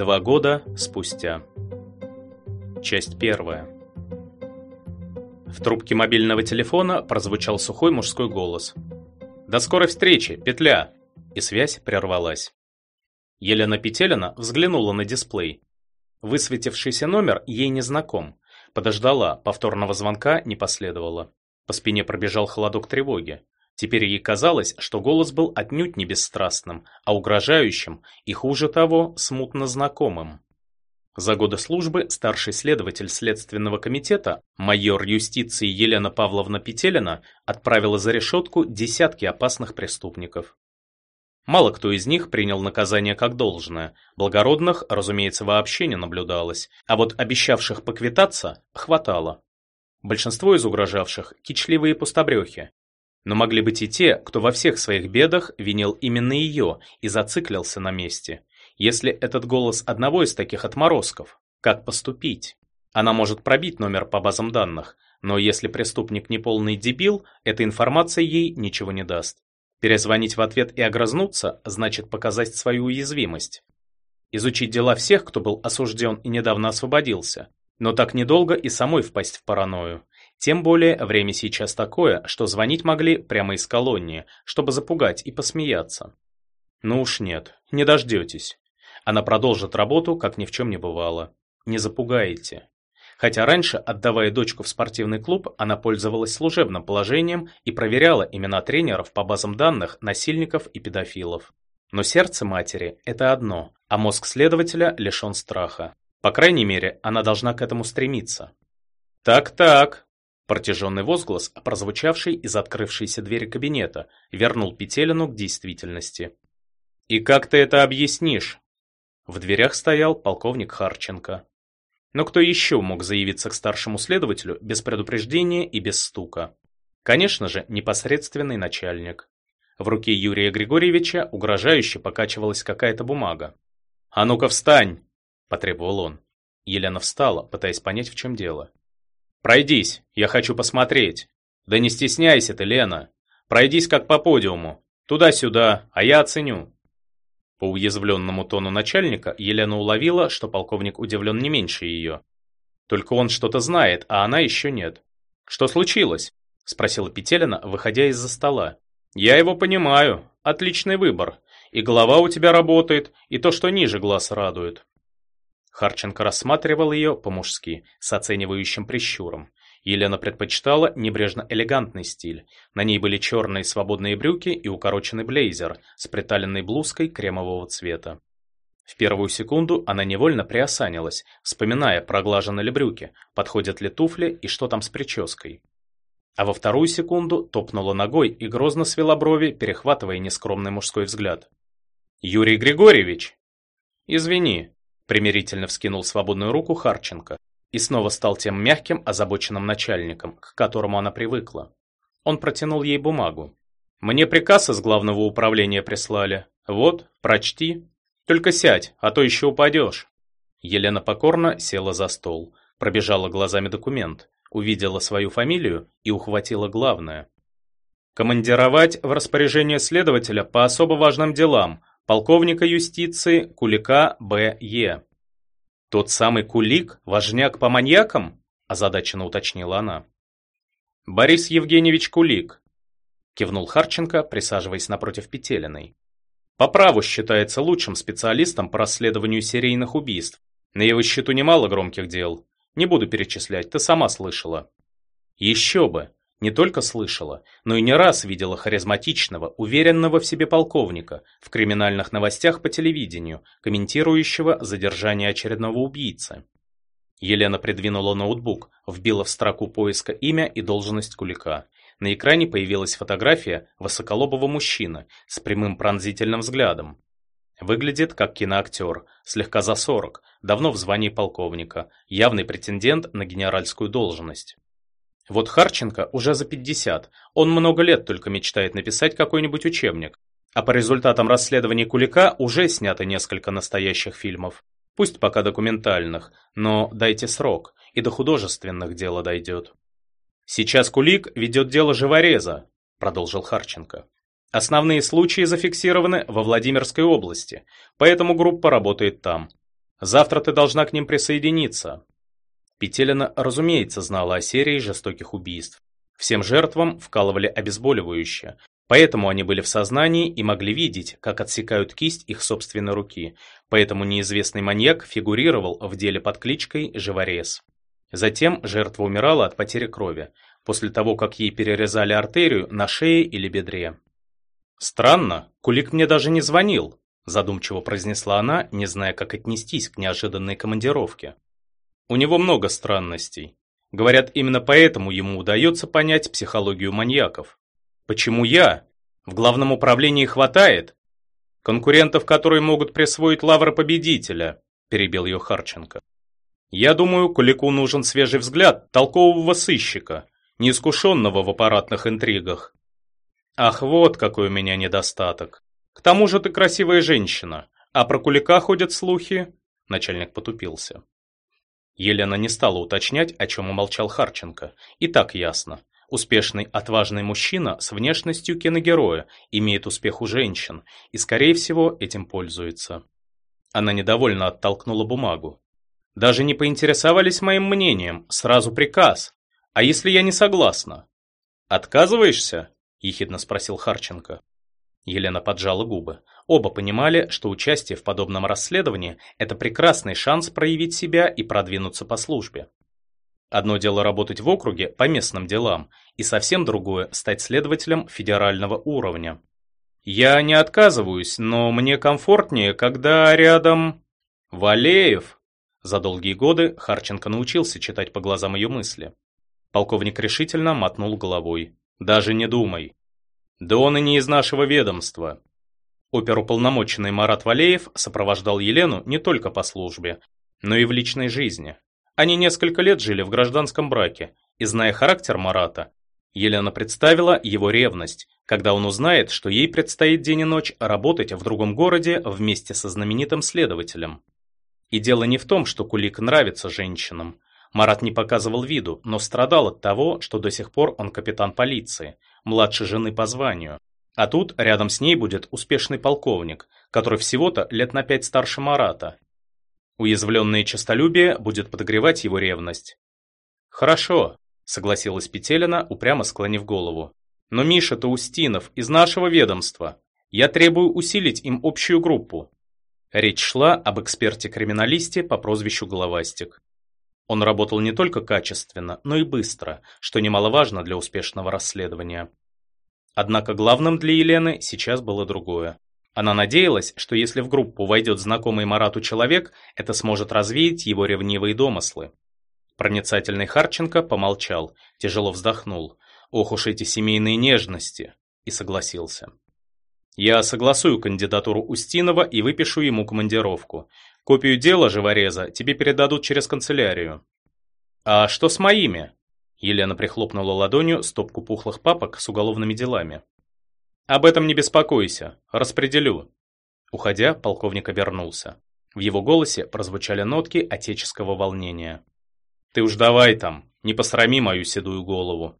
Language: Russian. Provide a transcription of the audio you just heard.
Два года спустя. Часть первая. В трубке мобильного телефона прозвучал сухой мужской голос. «До скорой встречи, петля!» И связь прервалась. Елена Петелина взглянула на дисплей. Высветившийся номер ей не знаком. Подождала, повторного звонка не последовало. По спине пробежал холодок тревоги. Теперь ей казалось, что голос был отнюдь не бесстрастным, а угрожающим и, хуже того, смутно знакомым. За годы службы старший следователь Следственного комитета, майор юстиции Елена Павловна Петелина, отправила за решетку десятки опасных преступников. Мало кто из них принял наказание как должное, благородных, разумеется, вообще не наблюдалось, а вот обещавших поквитаться хватало. Большинство из угрожавших – кичливые пустобрехи, но могли быть и те, кто во всех своих бедах винил именно ее и зациклился на месте. Если этот голос одного из таких отморозков, как поступить? Она может пробить номер по базам данных, но если преступник не полный дебил, эта информация ей ничего не даст. Перезвонить в ответ и огрызнуться значит показать свою уязвимость. Изучить дела всех, кто был осужден и недавно освободился, но так недолго и самой впасть в паранойю. Тем более время сейчас такое, что звонить могли прямо из колонии, чтобы запугать и посмеяться. Ну уж нет, не дождетесь. Она продолжит работу, как ни в чем не бывало. Не запугаете. Хотя раньше, отдавая дочку в спортивный клуб, она пользовалась служебным положением и проверяла имена тренеров по базам данных насильников и педофилов. Но сердце матери – это одно, а мозг следователя лишен страха. По крайней мере, она должна к этому стремиться. «Так-так», Протяженный возглас, прозвучавший из открывшейся двери кабинета, вернул Петелину к действительности. «И как ты это объяснишь?» В дверях стоял полковник Харченко. Но кто еще мог заявиться к старшему следователю без предупреждения и без стука? Конечно же, непосредственный начальник. В руке Юрия Григорьевича угрожающе покачивалась какая-то бумага. «А ну-ка встань!» – потребовал он. Елена встала, пытаясь понять, в чем дело. Пройдись, я хочу посмотреть. Да не стесняйся ты, Лена. Пройдись как по подиуму. Туда-сюда, а я оценю. По уязвленному тону начальника Елена уловила, что полковник удивлен не меньше ее. Только он что-то знает, а она еще нет. «Что случилось?» – спросила Петелина, выходя из-за стола. «Я его понимаю. Отличный выбор. И голова у тебя работает, и то, что ниже глаз радует. Харченко рассматривал ее по-мужски, с оценивающим прищуром. Елена предпочитала небрежно-элегантный стиль. На ней были черные свободные брюки и укороченный блейзер с приталенной блузкой кремового цвета. В первую секунду она невольно приосанилась, вспоминая, проглажены ли брюки, подходят ли туфли и что там с прической. А во вторую секунду топнула ногой и грозно свела брови, перехватывая нескромный мужской взгляд. «Юрий Григорьевич!» «Извини», примирительно вскинул свободную руку Харченко и снова стал тем мягким, озабоченным начальником, к которому она привыкла. Он протянул ей бумагу. «Мне приказ из главного управления прислали. Вот, прочти. Только сядь, а то еще упадешь». Елена покорно села за стол, пробежала глазами документ, увидела свою фамилию и ухватила главное. «Командировать в распоряжение следователя по особо важным делам полковника юстиции Кулика Б.Е. «Тот самый Кулик, важняк по маньякам?» – озадаченно уточнила она. «Борис Евгеньевич Кулик», – кивнул Харченко, присаживаясь напротив Петелиной. «По праву считается лучшим специалистом по расследованию серийных убийств. На его счету немало громких дел. Не буду перечислять, ты сама слышала». «Еще бы! Не только слышала, но и не раз видела харизматичного, уверенного в себе полковника в криминальных новостях по телевидению, комментирующего задержание очередного убийцы. Елена придвинула ноутбук, вбила в строку поиска имя и должность Кулика. На экране появилась фотография высоколобого мужчины с прямым пронзительным взглядом. Выглядит как киноактер, слегка за 40, давно в звании полковника, явный претендент на генеральскую должность. Вот Харченко уже за 50, он много лет только мечтает написать какой-нибудь учебник. А по результатам расследований Кулика уже снято несколько настоящих фильмов. Пусть пока документальных, но дайте срок, и до художественных дело дойдет. «Сейчас Кулик ведет дело живореза», – продолжил Харченко. «Основные случаи зафиксированы во Владимирской области, поэтому группа работает там. Завтра ты должна к ним присоединиться. Петелина, разумеется, знала о серии жестоких убийств. Всем жертвам вкалывали обезболивающее, поэтому они были в сознании и могли видеть, как отсекают кисть их собственной руки, поэтому неизвестный маньяк фигурировал в деле под кличкой «Живорез». Затем жертва умирала от потери крови, после того, как ей перерезали артерию на шее или бедре. «Странно, Кулик мне даже не звонил», задумчиво произнесла она, не зная, как отнестись к неожиданной командировке. У него много странностей. Говорят, именно поэтому ему удается понять психологию маньяков. Почему я? В главном управлении хватает? Конкурентов, которые могут присвоить лавры победителя, перебил ее Харченко. Я думаю, Кулику нужен свежий взгляд толкового сыщика, неискушенного в аппаратных интригах. Ах, вот какой у меня недостаток. К тому же ты красивая женщина, а про Кулика ходят слухи. Начальник потупился. Елена не стала уточнять, о чем умолчал Харченко. И так ясно. Успешный, отважный мужчина с внешностью киногероя имеет успех у женщин и, скорее всего, этим пользуется. Она недовольно оттолкнула бумагу. Даже не поинтересовались моим мнением, сразу приказ. А если я не согласна? Отказываешься? ехидно спросил Харченко. Елена поджала губы. Оба понимали, что участие в подобном расследовании – это прекрасный шанс проявить себя и продвинуться по службе. Одно дело работать в округе по местным делам, и совсем другое – стать следователем федерального уровня. Я не отказываюсь, но мне комфортнее, когда рядом... Валеев. За долгие годы Харченко научился читать по глазам ее мысли. Полковник решительно мотнул головой. Даже не думай. Да он и не из нашего ведомства. Оперуполномоченный Марат Валеев сопровождал Елену не только по службе, но и в личной жизни. Они несколько лет жили в гражданском браке, и зная характер Марата, Елена представила его ревность, когда он узнает, что ей предстоит день и ночь работать в другом городе вместе со знаменитым следователем. И дело не в том, что Кулик нравится женщинам. Марат не показывал виду, но страдал от того, что до сих пор он капитан полиции, младше жены по званию. А тут рядом с ней будет успешный полковник, который всего-то лет на пять старше Марата. Уязвленное честолюбие будет подогревать его ревность. «Хорошо», — согласилась Петелина, упрямо склонив голову. «Но Миша-то Устинов из нашего ведомства. Я требую усилить им общую группу». Речь шла об эксперте-криминалисте по прозвищу Головастик. Он работал не только качественно, но и быстро, что немаловажно для успешного расследования. Однако главным для Елены сейчас было другое. Она надеялась, что если в группу войдет знакомый Марату человек, это сможет развеять его ревнивые домыслы. Проницательный Харченко помолчал, тяжело вздохнул. Ох уж эти семейные нежности! И согласился. Я согласую кандидатуру Устинова и выпишу ему командировку. Копию дела живореза тебе передадут через канцелярию. А что с моими? Елена прихлопнула ладонью стопку пухлых папок с уголовными делами. «Об этом не беспокойся. Распределю». Уходя, полковник обернулся. В его голосе прозвучали нотки отеческого волнения. «Ты уж давай там, не посрами мою седую голову».